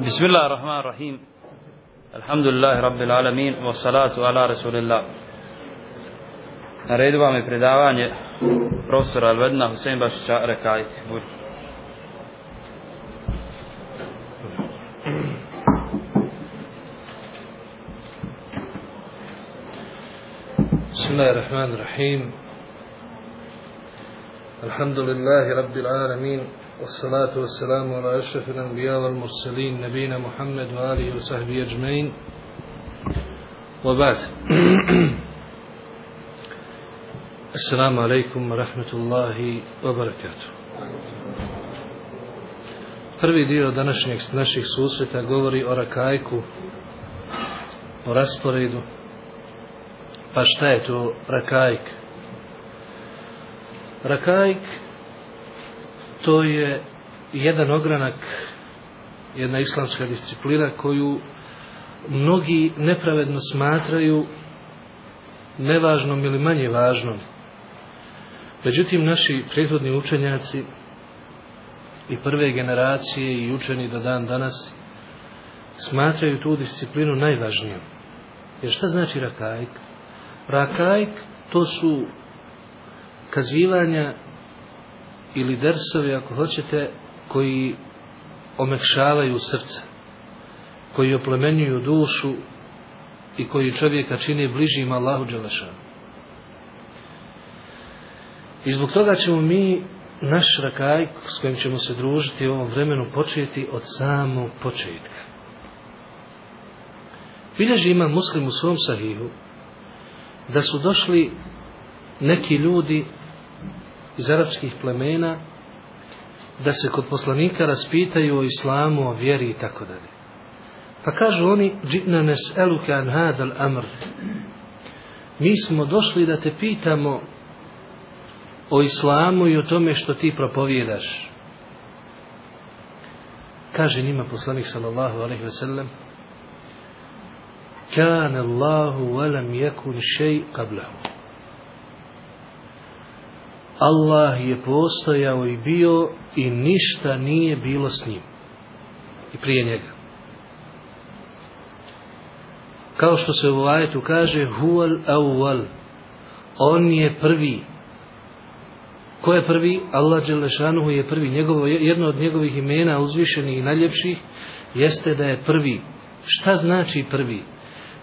بسم الله الرحمن الرحيم الحمد لله رب العالمين والصلاة على رسول الله Na redu vam je predavanje profesora Alvedna Husein Bašića. بسم الله الرحمن الرحيم الحمد لله رب العالمين والصلاة والسلام على أشرف الأنبياء والمرسلين نبينا محمد وآله وصحبه أجمعين وبعد السلام عليكم ورحمة الله وبركاته Prvi dio današnjeg naših susreta govori o rakajku, o rasporedu. Pa šta je to rakajk? Rakajk to je jedan ogranak, jedna islamska disciplina koju mnogi nepravedno smatraju nevažnom ili manje važnom. Međutim, naši prethodni učenjaci i prve generacije i učeni do dan danas smatraju tu disciplinu najvažnijom. Jer šta znači rakajk? Rakajk to su kazivanja ili dersovi, ako hoćete, koji omekšavaju srce, koji oplemenjuju dušu i koji čovjeka čine bližim Allahu Đelešanu. I zbog toga ćemo mi naš rakaj s kojim ćemo se družiti u ovom vremenu početi od samog početka. Bilježi ima muslim u svom sahihu da su došli neki ljudi iz arapskih plemena da se kod poslanika raspitaju o islamu, o vjeri i tako dalje. Pa kažu oni, džitna nes eluke an hadal amr. Mi smo došli da te pitamo o islamu i o tome što ti propovjedaš. Kaže njima poslanik sallallahu alaihi ve sellem, Kan Allahu walam yakun shay qablahu. Allah je postojao i bio i ništa nije bilo s njim. I prije njega. Kao što se u ajetu kaže huwal awwal. On je prvi. Ko je prvi? Allah Đelešanuhu je prvi. Njegovo, jedno od njegovih imena uzvišenih i najljepših jeste da je prvi. Šta znači prvi?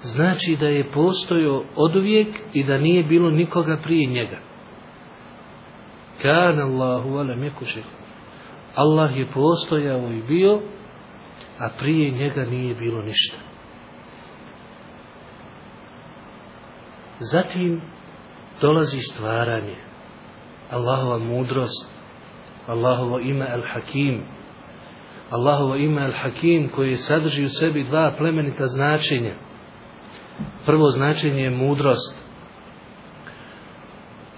Znači da je postojao od uvijek i da nije bilo nikoga prije njega. Kan Allahu alam yakushir. Allah je postojao i bio, a prije njega nije bilo ništa. Zatim dolazi stvaranje. Allahova mudrost, Allahovo ime Al-Hakim, Allahovo ime Al-Hakim koje sadrži u sebi dva plemenita značenja. Prvo značenje je mudrost,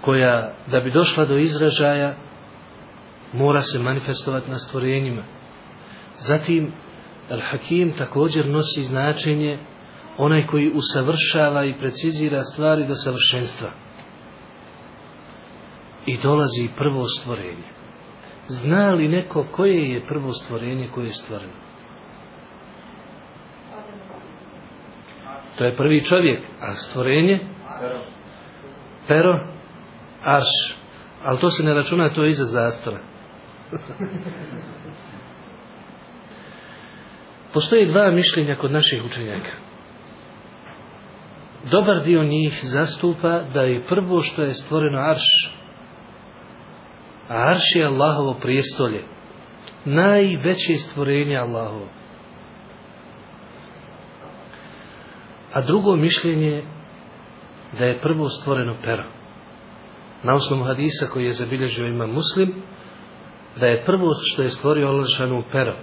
koja da bi došla do izražaja mora se manifestovati na stvorenjima. Zatim Al-Hakim također nosi značenje onaj koji usavršava i precizira stvari do savršenstva. I dolazi prvo stvorenje. Zna li neko koje je prvo stvorenje koje je stvoreno? To je prvi čovjek, a stvorenje? Pero? Arš. Ali to se ne računa, to je iza zastora. Postoji dva mišljenja kod naših učenjaka. Dobar dio njih zastupa da je prvo što je stvoreno arš. A arš je Allahovo prijestolje. Najveće stvorenje Allahovo. A drugo mišljenje da je prvo stvoreno pero na osnovu hadisa koji je zabilježio ima muslim, da je prvo što je stvorio Allahšanu pero.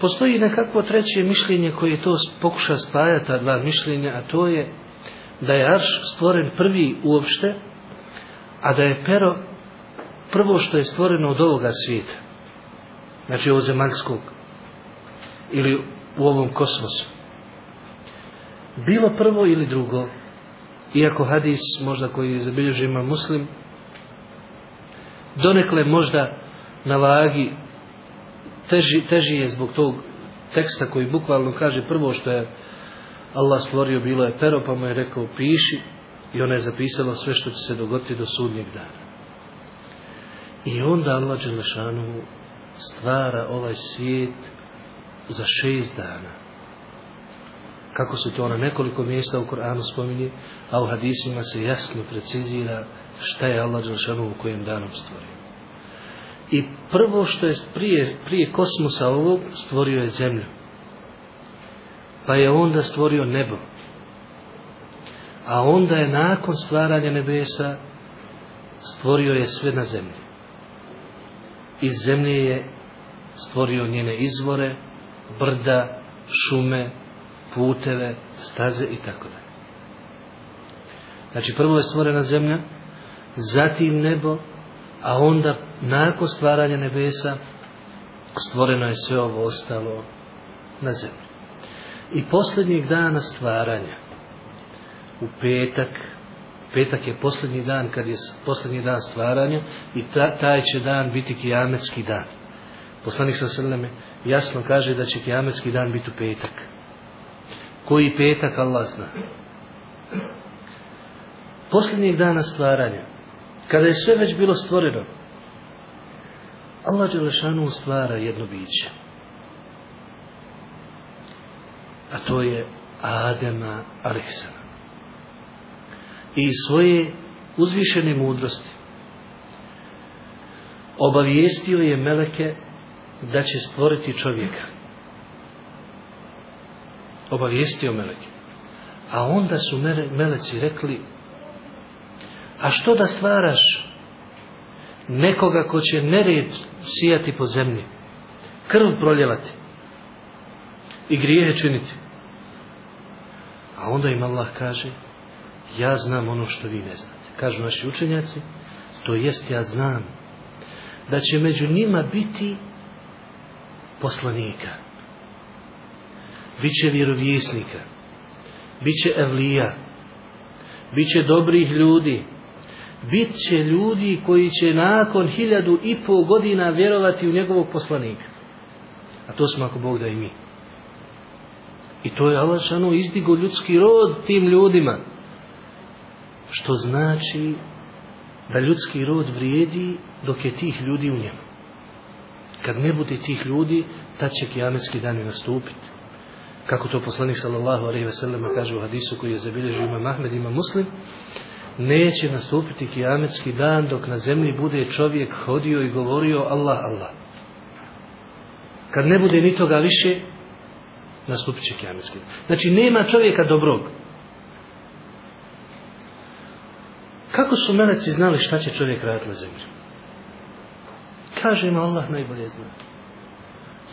Postoji nekakvo treće mišljenje koje to pokuša spajati, ta dva mišljenja, a to je da je Arš stvoren prvi uopšte, a da je pero prvo što je stvoreno od ovoga svijeta. Znači ovo zemaljskog ili u ovom kosmosu. Bilo prvo ili drugo, iako hadis možda koji zabilježi ima muslim donekle možda na vagi teži, teži je zbog tog teksta koji bukvalno kaže prvo što je Allah stvorio bilo je pero pa mu je rekao piši i ona je zapisala sve što će se dogoditi do sudnjeg dana. I onda Allah Đelešanu stvara ovaj svijet za šest dana. Kako se to na nekoliko mjesta u Koranu spominje, a u hadisima se jasno precizira šta je Allah Đelšanu u kojem danom stvorio. I prvo što je prije, prije kosmosa ovog stvorio je zemlju. Pa je onda stvorio nebo. A onda je nakon stvaranja nebesa stvorio je sve na zemlji. Iz zemlje je stvorio njene izvore, brda, šume, puteve, staze i tako dalje. Znači prvo je stvorena zemlja, zatim nebo, a onda nakon stvaranja nebesa stvoreno je sve ovo ostalo na zemlji. I posljednjeg dana stvaranja, u petak, petak je posljednji dan kad je posljednji dan stvaranja i ta, taj će dan biti kijametski dan. Poslanik sa srleme jasno kaže da će kijametski dan biti u petak. Koji petak Allah zna. Posljednjeg dana stvaranja, kada je sve već bilo stvoreno, Allah Đelešanu stvara jedno biće. A to je Adema Aleksana. I svoje uzvišene mudrosti obavijestio je Meleke da će stvoriti čovjeka. Obavijestio Meleke. A onda su Meleci rekli A što da stvaraš nekoga ko će nered sijati po zemlji, krv proljevati i grijehe činiti? A onda im Allah kaže, ja znam ono što vi ne znate. Kažu naši učenjaci, to jest ja znam da će među njima biti poslanika, bit će vjerovjesnika, bit će evlija, bit će dobrih ljudi, bit će ljudi koji će nakon hiljadu i pol godina vjerovati u njegovog poslanika. A to smo ako Bog da i mi. I to je Allah izdigo ljudski rod tim ljudima. Što znači da ljudski rod vrijedi dok je tih ljudi u njemu. Kad ne bude tih ljudi, tad će kijametski dan nastupiti. Kako to poslanik sallallahu alaihi ve sellem kaže u hadisu koji je zabilježio imam Ahmed, ima Muslim, neće nastupiti kijametski dan dok na zemlji bude čovjek hodio i govorio Allah, Allah. Kad ne bude ni toga više, nastupit će kijametski dan. Znači, nema čovjeka dobrog. Kako su meleci znali šta će čovjek raditi na zemlji? Kaže im Allah najbolje znati.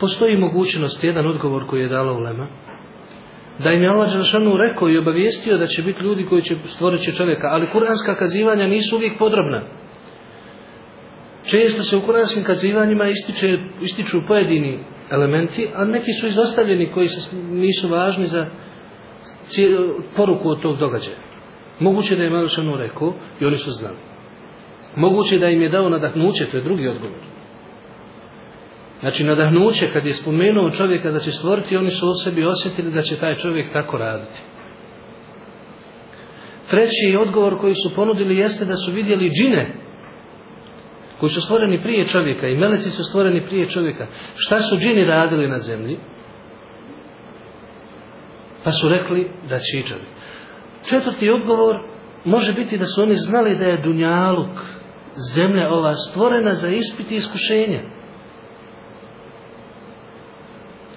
Postoji mogućnost, jedan odgovor koji je dala ulema, da im je Allah Đelšanu rekao i obavijestio da će biti ljudi koji će stvorit će čovjeka, ali kuranska kazivanja nisu uvijek podrobna. Često se u kuranskim kazivanjima ističe, ističu pojedini elementi, a neki su izostavljeni koji se nisu važni za poruku od tog događaja. Moguće da je Đelšanu rekao i oni su znali. Moguće da im je dao nadahnuće, to je drugi odgovor. Znači nadahnuće kad je spomenuo čovjeka da će stvoriti, oni su u sebi osjetili da će taj čovjek tako raditi. Treći odgovor koji su ponudili jeste da su vidjeli džine koji su stvoreni prije čovjeka i meleci su stvoreni prije čovjeka. Šta su džini radili na zemlji? Pa su rekli da će i čovjek. Četvrti odgovor može biti da su oni znali da je Dunjaluk, zemlja ova, stvorena za ispiti iskušenja.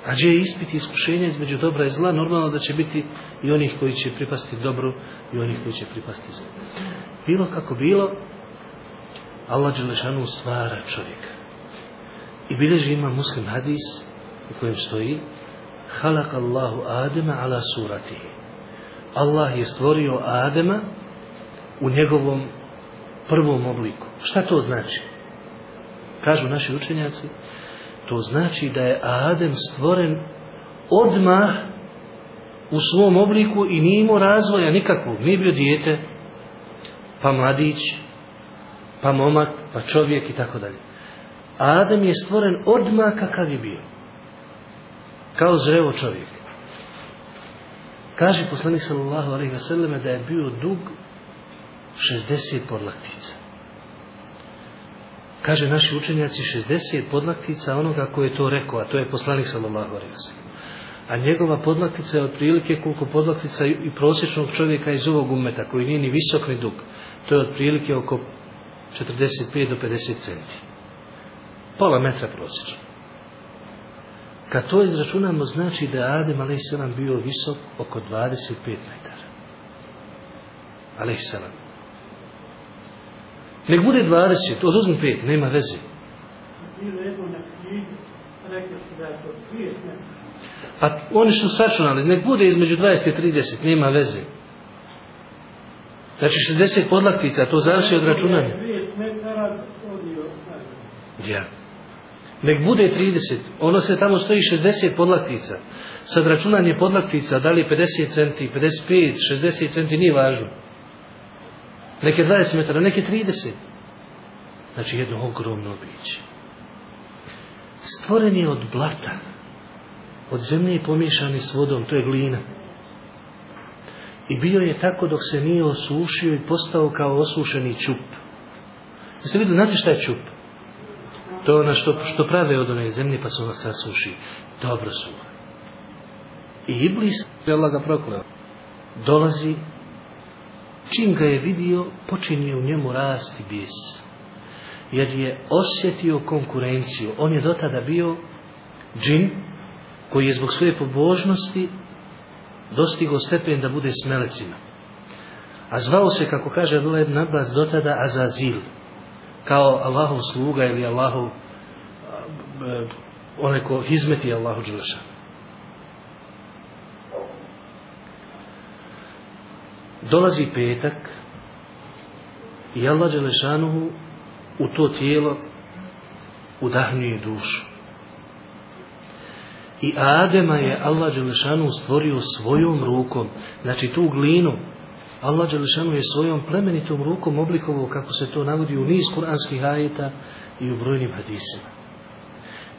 A gdje je ispit i iskušenje između dobra i zla, normalno da će biti i onih koji će pripasti dobru i onih koji će pripasti zlu. Bilo kako bilo, Allah Đelešanu stvara čovjeka. I bilježi ima muslim hadis u kojem stoji Halak Allahu Adema ala suratihi. Allah je stvorio Adema u njegovom prvom obliku. Šta to znači? Kažu naši učenjaci, To znači da je Adem stvoren odmah u svom obliku i nije imao razvoja nikakvog. Nije bio dijete, pa mladić, pa momak, pa čovjek i tako dalje. Adem je stvoren odmah kakav je bio. kao zrevo čovjek. Kaže poslanik sallallahu alaihi selleme da je bio dug 60 podlaktica. Kaže naši učenjaci 60 podlaktica onoga koji je to rekao, a to je poslanik sallallahu alejhi. A njegova podlaktica je otprilike koliko podlaktica i prosječnog čovjeka iz ovog umeta, koji nije ni visok ni dug. To je otprilike oko 45 do 50 centi. Pola metra prosječno. Kad to izračunamo, znači da je Adem a.s. bio visok oko 25 metara. A.s. Nek bude 20, oduzmi 5, nema veze. Pa oni su sačunali, nek bude između 20 i 30, nema veze. Znači 60 podlaktica, to završi od računanja. Ja. Nek bude 30, ono se tamo stoji 60 podlaktica. Sad računanje podlaktica, da li 50 centi, 55, 60 centi, nije važno. Neke 20 metara, neke 30. Znači jedno ogromno biće. Stvoren je od blata, od zemlje pomiješani s vodom, to je glina. I bio je tako dok se nije osušio i postao kao osušeni čup. Jeste vidio, znate šta je čup? To je ono što, što prave od one zemlje pa se ono sasuši. Dobro su. I Iblis, Allah ga prokleo, dolazi, čim ga je vidio, počinje u njemu rasti bijes. Jer je osjetio konkurenciju. On je dotada bio džin, koji je zbog svoje pobožnosti dostigo stepen da bude smelecima. A zvao se, kako kaže Abdullah ibn Abbas, dotada Azazil kao Allahov sluga ili Allahov eh, eh, onaj ko hizmeti Allahu Đelešanu. Dolazi petak i Allah Đelešanuhu u to tijelo udahnjuje dušu. I Adema je Allah Đelešanu stvorio svojom rukom, znači tu glinu, Allah Đelešanu je svojom plemenitom rukom oblikovao kako se to navodi u niz kuranskih ajeta i u brojnim hadisima.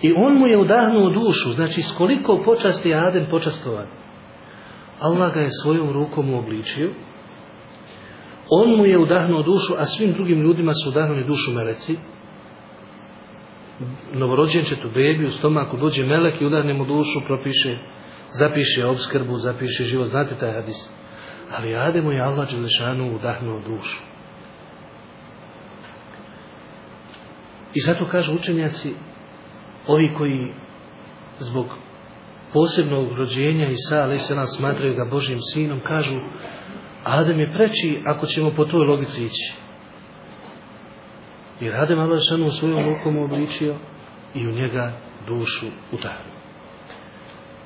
I on mu je udahnuo dušu, znači s koliko počasti je Adem počastovan. Allah ga je svojom rukom uobličio, on mu je udahnuo dušu, a svim drugim ljudima su udahnuli dušu meleci. Novorođenčetu bebi u stomaku dođe melek i udahne mu dušu, propiše, zapiše obskrbu, zapiše život. Znate taj hadis? Ali Ademu je Allah Đelešanu udahnuo dušu. I zato kažu učenjaci, ovi koji zbog posebnog rođenja Isa, ali se nas smatraju ga Božim sinom, kažu, Adem je preći ako ćemo po toj logici ići. Jer Adem Allah u svojom rukom obličio i u njega dušu udahnuo.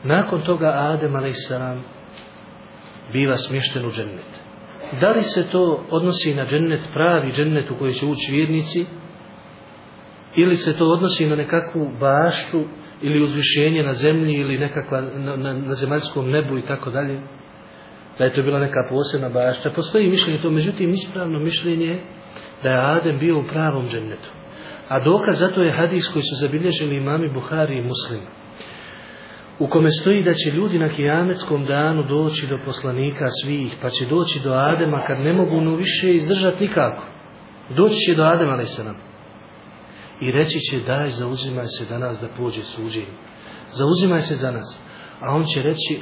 Nakon toga Adem, ali biva smješten u džennet. Da li se to odnosi na džennet, pravi džennet u koji će ući vjernici, ili se to odnosi na nekakvu bašću, ili uzvišenje na zemlji, ili nekakva na, na, na zemaljskom nebu i tako dalje, da je to bila neka posebna bašća. Postoji mišljenje to, međutim, ispravno mišljenje da je Adem bio u pravom džennetu. A dokaz zato je hadis koji su zabilježili imami Buhari i Muslim. u kome stoji da će ljudi na kijametskom danu doći do poslanika svih, pa će doći do Adema kad ne mogu no više izdržati nikako. Doći će do Adema, ali se nam. I reći će, daj, zauzimaj se danas da pođe suđenje. Zauzimaj se za nas. A on će reći,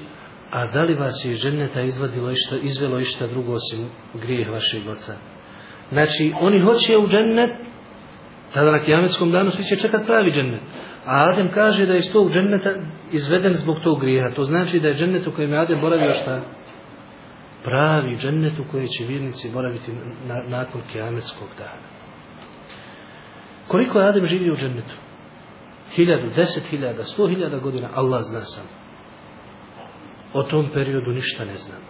a da li vas je ženeta izvadilo išta, izvelo išta drugo osim grijeh vašeg oca? Znači, oni hoće u džennet, tada na kijametskom danu svi će čekat pravi džennet. A Adem kaže da je iz tog dženneta izveden zbog tog grijeha. To znači da je džennet u kojem je Adem boravio šta? Pravi džennet u kojem će vjernici boraviti na, nakon kijametskog dana. Koliko je Adem živio u džennetu? Hiljadu, deset hiljada, sto hiljada godina, Allah zna samo. O tom periodu ništa ne znam.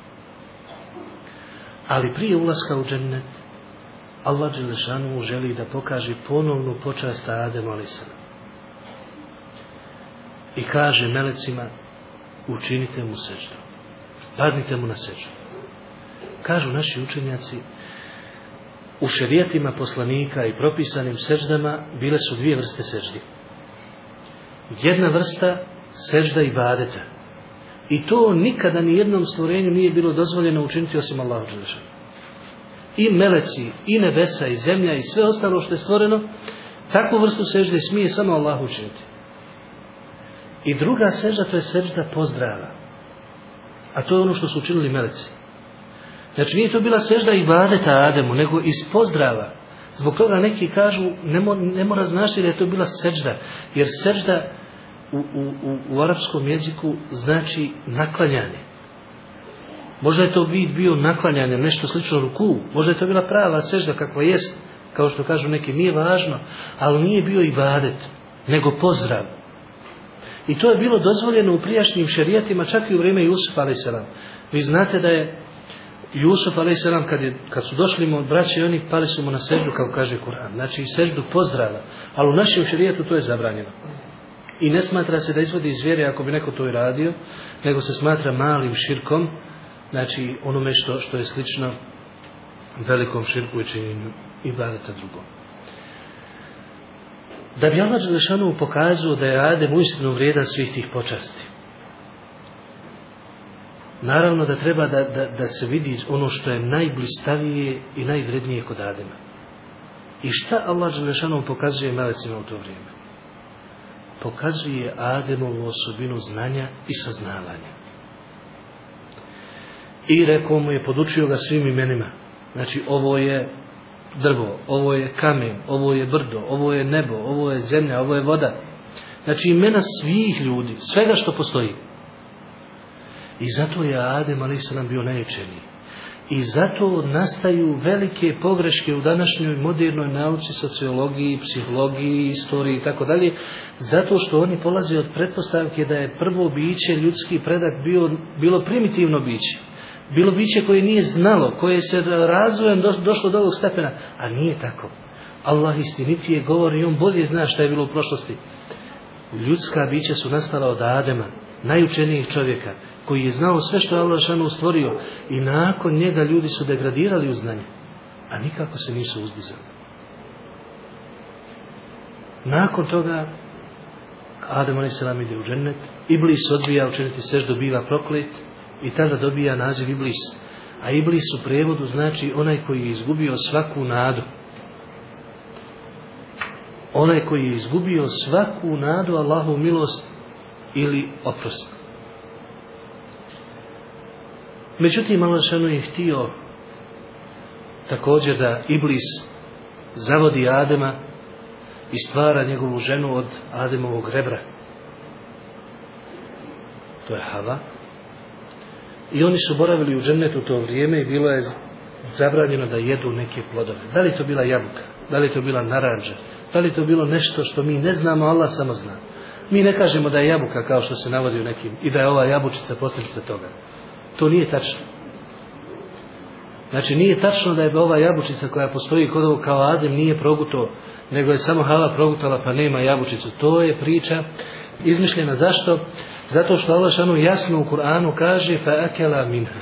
Ali prije ulaska u džennet, Allah Đelešanu želi da pokaže ponovnu počast Adem Alisana i kaže melecima učinite mu seždu. Padnite mu na seždu. Kažu naši učenjaci u šerijetima poslanika i propisanim seždama bile su dvije vrste seždi. Jedna vrsta sežda i badeta. I to nikada ni jednom stvorenju nije bilo dozvoljeno učiniti osim Allahu Đelešanu. I meleci, i nebesa, i zemlja, i sve ostalo što je stvoreno, takvu vrstu sežde smije samo Allah učiniti. I druga sežda to je sežda pozdrava. A to je ono što su učinili meleci. Znači nije to bila sežda i badeta Ademu, nego iz pozdrava. Zbog toga neki kažu, ne, mo, ne mora znaći da je to bila sežda, jer sežda u, u, u, u arapskom jeziku znači naklanjanje. Možda je to vid bio naklanjanje, nešto slično ruku, možda je to bila prava sežda kakva jest, kao što kažu neki, nije važno, ali nije bio i vadet, nego pozdrav. I to je bilo dozvoljeno u prijašnjim šerijatima, čak i u vrijeme Jusufa a.s. Vi znate da je Jusuf a.s. Kad, je, kad su došli mu od braće, oni pali su mu na seždu, kao kaže Kur'an. Znači, seždu pozdrava. Ali u našem šerijatu to je zabranjeno. I ne smatra se da izvodi iz vjere ako bi neko to i radio, nego se smatra malim širkom, znači onome što, što je slično velikom širku i činjenju i badeta drugom. Da bi Allah Đelešanu pokazao da je Adem uistinu vrijedan svih tih počasti. Naravno da treba da, da, da se vidi ono što je najblistavije i najvrednije kod Adema. I šta Allah Đelešanu pokazuje melecima u to vrijeme? Pokazuje Ademovu osobinu znanja i saznavanja. I rekao mu je, podučio ga svim imenima. Znači, ovo je drvo, ovo je kamen, ovo je brdo, ovo je nebo, ovo je zemlja, ovo je voda. Znači, imena svih ljudi, svega što postoji. I zato je Adem a.s. bio najučeniji. I zato nastaju velike pogreške u današnjoj modernoj nauci, sociologiji, psihologiji, istoriji i tako dalje, zato što oni polaze od pretpostavke da je prvo biće, ljudski predak, bio, bilo primitivno biće. Bilo biće koje nije znalo, koje se razvojem do, došlo do ovog stepena, a nije tako. Allah istinitije govori i on bolje zna šta je bilo u prošlosti. Ljudska bića su nastala od Adema, najučenijih čovjeka, koji je znao sve što je Allah šanu stvorio i nakon njega ljudi su degradirali u znanje, a nikako se nisu uzdizali. Nakon toga Adem a.s. ide u džennet, Iblis odbija učiniti seždu, biva proklet i tada dobija naziv Iblis. A Iblis u prevodu znači onaj koji je izgubio svaku nadu. Onaj koji je izgubio svaku nadu Allahu milost ili oprost. Međutim, Malašanu je htio također da Iblis zavodi Adema i stvara njegovu ženu od Ademovog rebra. To je Hava. I oni su boravili u džennetu to vrijeme i bilo je zabranjeno da jedu neke plodove. Da li to bila jabuka? Da li to bila naranđa? Da li to bilo nešto što mi ne znamo, Allah samo zna. Mi ne kažemo da je jabuka kao što se navodi u nekim i da je ova jabučica posljedica toga. To nije tačno. Znači nije tačno da je ova jabučica koja postoji kod ovog kao Adem nije proguto, nego je samo Hala progutala pa nema jabučicu. To je priča izmišljena. Zašto? Zato što Allah šanu jasno u Kur'anu kaže fa minha.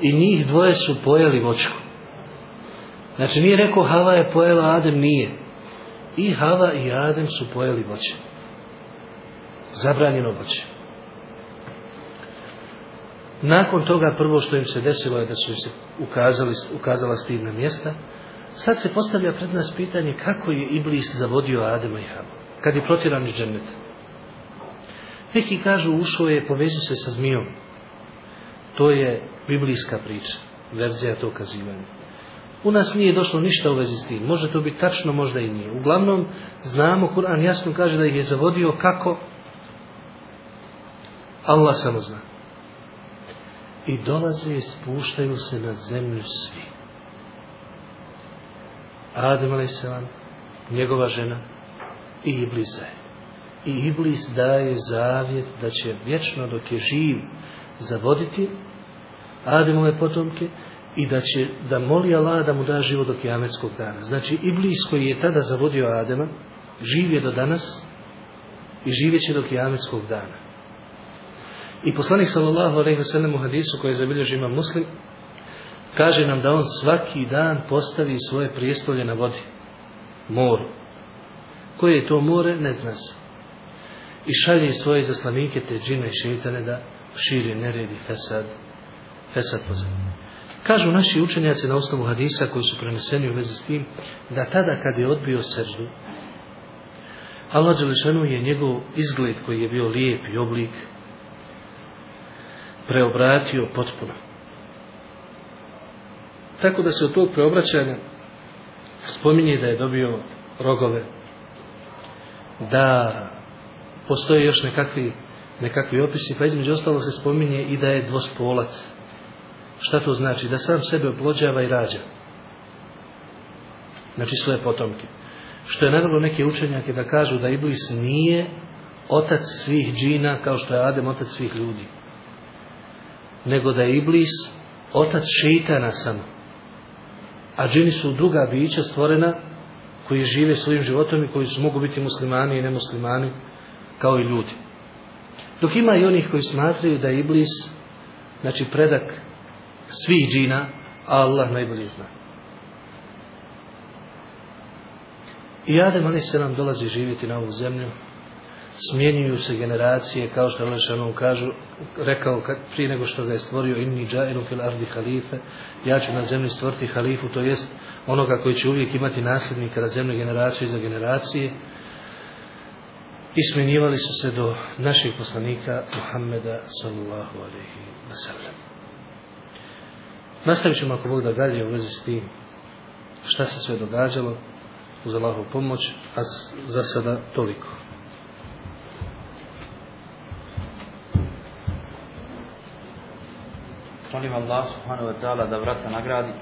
I njih dvoje su pojeli vočku. Znači nije rekao Hava je pojela, Adem nije. I Hava i Adem su pojeli voće. Zabranjeno voće. Nakon toga prvo što im se desilo je da su im se ukazali, ukazala stidna mjesta. Sad se postavlja pred nas pitanje kako je Iblis zavodio Adema i Havu. Kad je protiran iz dženeta. Neki kažu ušao je, povezu se sa zmijom. To je biblijska priča. Verzija to kazivanja. U nas nije došlo ništa u vezi s tim. Može to biti tačno, možda i nije. Uglavnom, znamo, Kur'an jasno kaže da ih je zavodio kako Allah samo zna i dolaze i spuštaju se na zemlju svi. Adem a.s. njegova žena i Iblisa I Iblis daje zavjet da će vječno dok je živ zavoditi Ademove potomke i da će da moli Allah da mu da život do kiametskog dana. Znači Iblis koji je tada zavodio Adema živ je do danas i živjet će do kiametskog dana. I poslanik sallallahu alejhi ve sellem u hadisu koji je zabilježio ima Muslim kaže nam da on svaki dan postavi svoje prijestolje na vodi, moru. Koje je to more, ne zna se. i šalje svoje zaslanike te džine i šeitane da širi nered i fesad, fesad po zemlji. Kažu naši učenjaci na osnovu hadisa koji su preneseni u vezi s tim, da tada kad je odbio seždu, Allah Đelešanu je njegov izgled koji je bio lijep i oblik preobratio potpuno. Tako da se od tog preobraćanja spominje da je dobio rogove, da postoje još nekakvi, nekakvi opisi, pa između ostalo se spominje i da je dvospolac. Šta to znači? Da sam sebe oplođava i rađa. Znači svoje potomke. Što je naravno neke učenjake da kažu da Iblis nije otac svih džina kao što je Adem otac svih ljudi. Nego da je Iblis otac šeitana samo. A džini su druga bića stvorena koji žive svojim životom i koji su mogu biti muslimani i nemuslimani kao i ljudi. Dok ima i onih koji smatraju da je Iblis znači predak svih džina, a Allah najbolje zna. I Adem ali se nam dolazi živjeti na ovu zemlju, smjenjuju se generacije, kao što Lešanom kažu, rekao kad, prije nego što ga je stvorio inni džajnu fil ardi halife, ja ću na zemlji stvoriti halifu, to jest onoga koji će uvijek imati nasljednika na zemlji generaciju za generacije, i smjenjivali su se do naših poslanika Muhammeda sallallahu alaihi wa sallam. Nastavit ćemo ako Bog da dalje u vezi s tim šta se sve događalo uz Allahovu pomoć, a za sada toliko. Molim Allah subhanahu wa ta'ala da vrata nagradi.